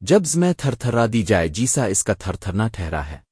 جبز میں تھر تھرا دی جائے جیسا اس کا تھر تھرنا ٹھہرا ہے۔